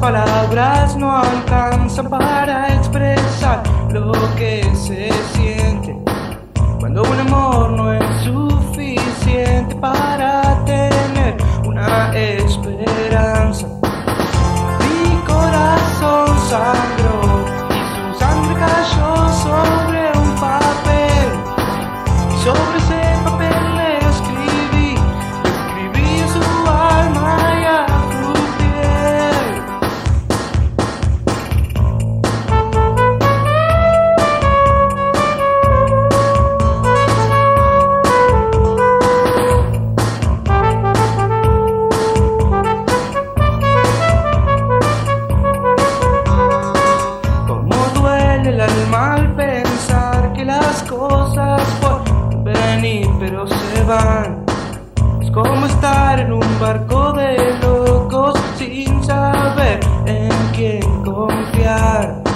palabras no alcanzan para expresar lo que se siente. Cuando un amor cosas por venir pero se van. Es como estar en un barco de locos sin saber en quién confiar.